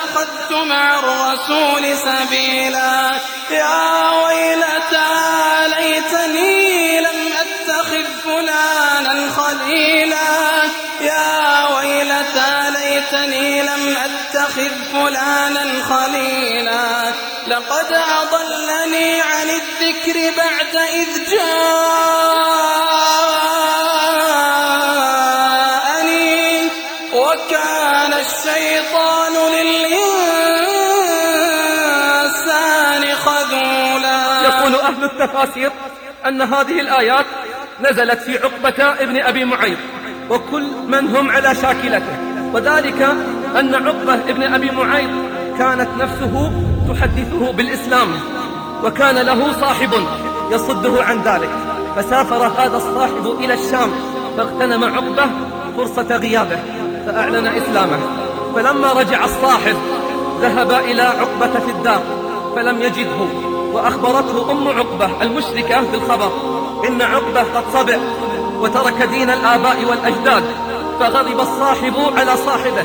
اتخذت مع الرسول سبيلا. يا ويلتى ليتني لم أتخذ فلانا خليلا. يا ويلتى ليتني لم أتخذ فلانا خليلا. لقد أضلني عن الذكر بعد إذ جاءني وكان الشيطان يقول أهل التفاسير أن هذه الآيات نزلت في عقبة ابن أبي معيط وكل من هم على شاكلته. وذلك أن عقبة ابن أبي معيط كانت نفسه تحدثه بالإسلام وكان له صاحب يصده عن ذلك. فسافر هذا الصاحب إلى الشام فاغتنم عقبة فرصة غيابه فأعلن إسلامه. فلما رجع الصاحب ذهب إلى عقبة في الدار فلم يجده. وأخبرته أم عقبة المشركة بالخبر إن عقبة قد صبع وترك دين الآباء والأجداد فغضب الصاحب على صاحبه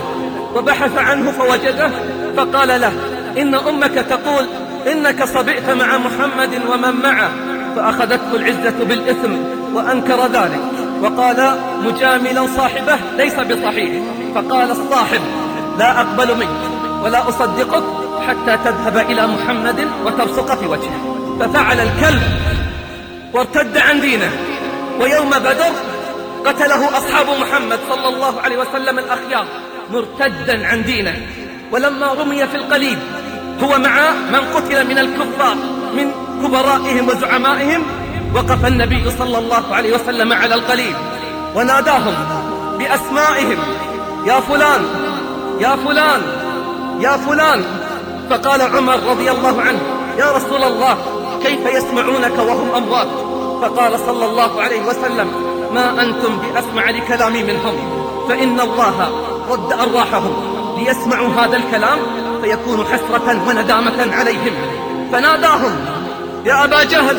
وبحث عنه فوجده فقال له إن أمك تقول إنك صبئت مع محمد ومن معه فأخذته العزة بالإثم وأنكر ذلك وقال مجاملا صاحبه ليس بصحيح. فقال الصاحب لا أقبل منك ولا أصدقك حتى تذهب إلى محمد وتبصق في وجهه. ففعل الكلب وارتد عن دينه. ويوم بدر قتله أصحاب محمد صلى الله عليه وسلم الأخيار مرتدا عن دينه. ولما رمي في القليل هو مع من قتل من الكفار من كبرائهم وزعمائهم وقف النبي صلى الله عليه وسلم على القليل وناداهم بأسمائهم يا فلان يا فلان يا فلان. فقال عمر رضي الله عنه يا رسول الله كيف يسمعونك وهم أموات؟ فقال صلى الله عليه وسلم ما أنتم بأسمع لكلامي منهم فإن الله رد أرواحهم ليسمعوا هذا الكلام فيكون حسرة وندامة عليهم. فناداهم يا أبا جهل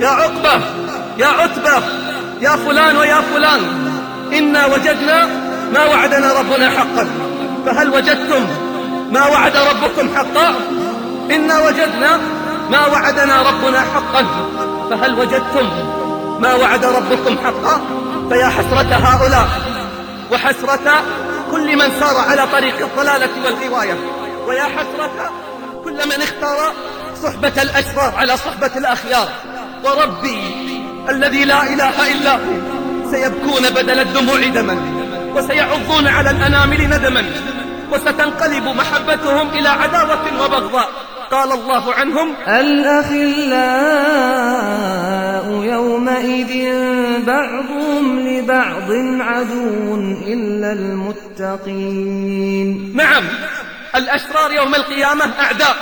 يا عقبة يا عتبة يا فلان ويا فلان إنا وجدنا ما وعدنا ربنا حقا فهل وجدتم ما وعد ربكم حقا؟ إنا وجدنا ما وعدنا ربنا حقا. فهل وجدتم ما وعد ربكم حقا؟ فيا حسرة هؤلاء وحسرة كل من سار على طريق الضلالة والغواية. ويا حسرة كل من اختار صحبة الأشرار على صحبة الأخيار. وربي الذي لا إله إلا هو. سيبكون بدل الدموع دما. وسيعضون على الأنامل ندما. وستنقلب محبتهم إلى عداوة وبغضاء. قال الله عنهم الأخلاء يومئذ بعضهم لبعض عدو إلا المتقين. نعم الأشرار يوم القيامة أعداء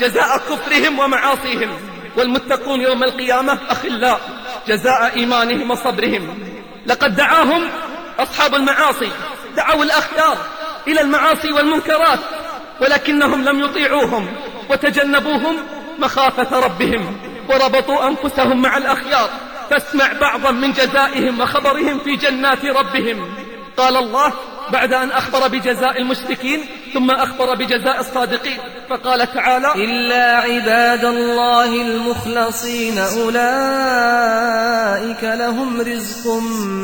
جزاء كفرهم ومعاصيهم والمتقون يوم القيامة أخلاء جزاء إيمانهم وصبرهم. لقد دعاهم أصحاب المعاصي دعوا الأخيار إلى المعاصي والمنكرات ولكنهم لم يطيعوهم وتجنبوهم مخافة ربهم وربطوا أنفسهم مع الأخيار. فاسمع بعضا من جزائهم وخبرهم في جنات ربهم. قال الله بعد أن أخبر بجزاء المشركين ثم أخبر بجزاء الصادقين. فقال تعالى إلا عباد الله المخلصين أولئك لهم رزق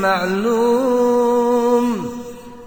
معلوم.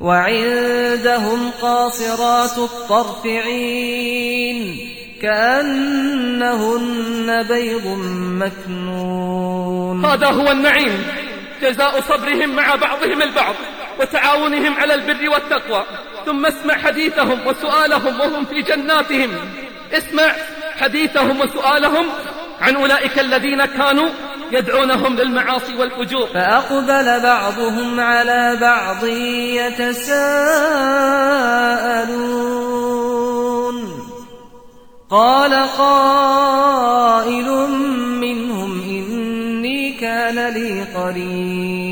وعندهم قاصرات الطرف عين كأنهن بيض مكنون. هذا هو النعيم جزاء صبرهم مع بعضهم البعض وتعاونهم على البر والتقوى. ثم اسمع حديثهم وسؤالهم وهم في جناتهم. اسمع حديثهم وسؤالهم عن أولئك الذين كانوا يدعونهم للمعاصي والفجور. فأقبل بعضهم على بعض يتساءلون. قال قائل منهم إني كان لي قرين